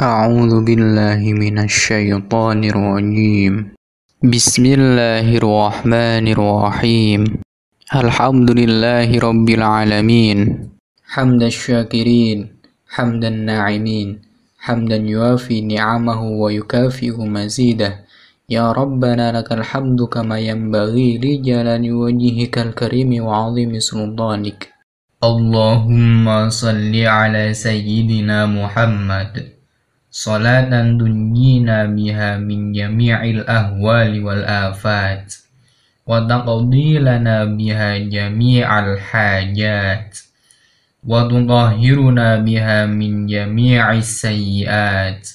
أعوذ بالله من الشيطان الرجيم. بسم الله الرحمن الرحيم. الحمد لله رب العالمين. حمد الشاكرين حمد الناعمين حمدا يوافي نعمه ويكافئ مزيده. يا ربنا لك الحمد كما ينبغي لجلال وجهك الكريم وعظيم سلطانك. اللهم صل على سيدنا محمد. صلاة تنجينا بها من جميع الأهوال والآفات وتقضي لنا بها جميع الحاجات وتطهرنا بها من جميع السيئات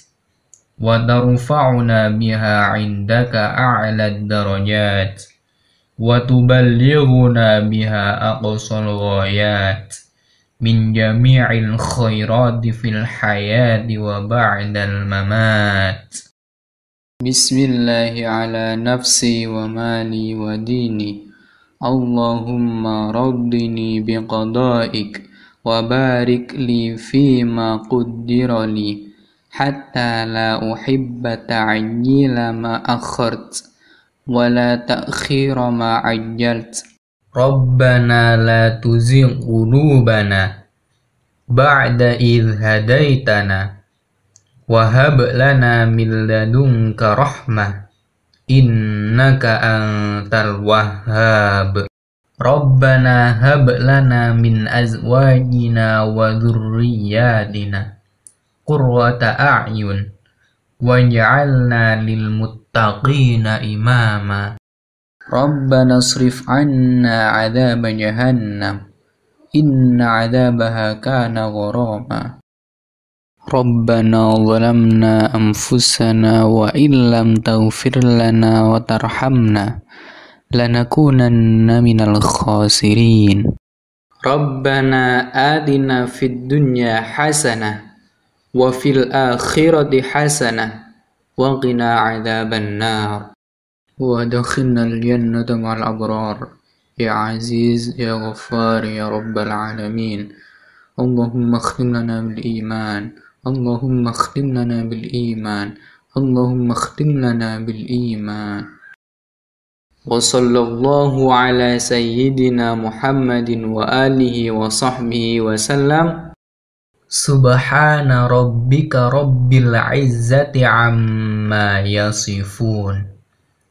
وترفعنا بها عندك أعلى الدرجات وتبلغنا بها أقصى الغايات. من جميع الخيرات في الحياة وبعد الممات. بسم الله على نفسي ومالي وديني. اللهم ردني بقضائك وبارك لي فيما قدر لي حتى لا أحب تعجيل ما أخرت ولا تأخير ما عجلت. Rabbana la tuzigh qulubana ba'da idh hadaitana wa hab lana min ladunka rahmah innaka antal wahhab. Rabbana hab lana min azwajina wa dhurriyyatina qurrata a'yun waj'alna lil muttaqina imama. ربنا اصرف عنا عذاب جهنم إن عذابها كان غراما. ربنا ظلمنا أنفسنا وإن لم تغفر لنا وترحمنا لنكونن من الخاسرين. ربنا آتنا في الدنيا حسنة وفي الآخرة حسنة وقنا عذاب النار. وادخلنا الجنة مع الأبرار. يا عزيز يا غفار يا رب العالمين. اللهم اختم لنا بالإيمان. اللهم اختم لنا بالإيمان. اللهم اختم لنا بالإيمان. وصلى الله على سيدنا محمد وآله وصحبه وسلم. سبحان ربك رب العزة عما يصفون.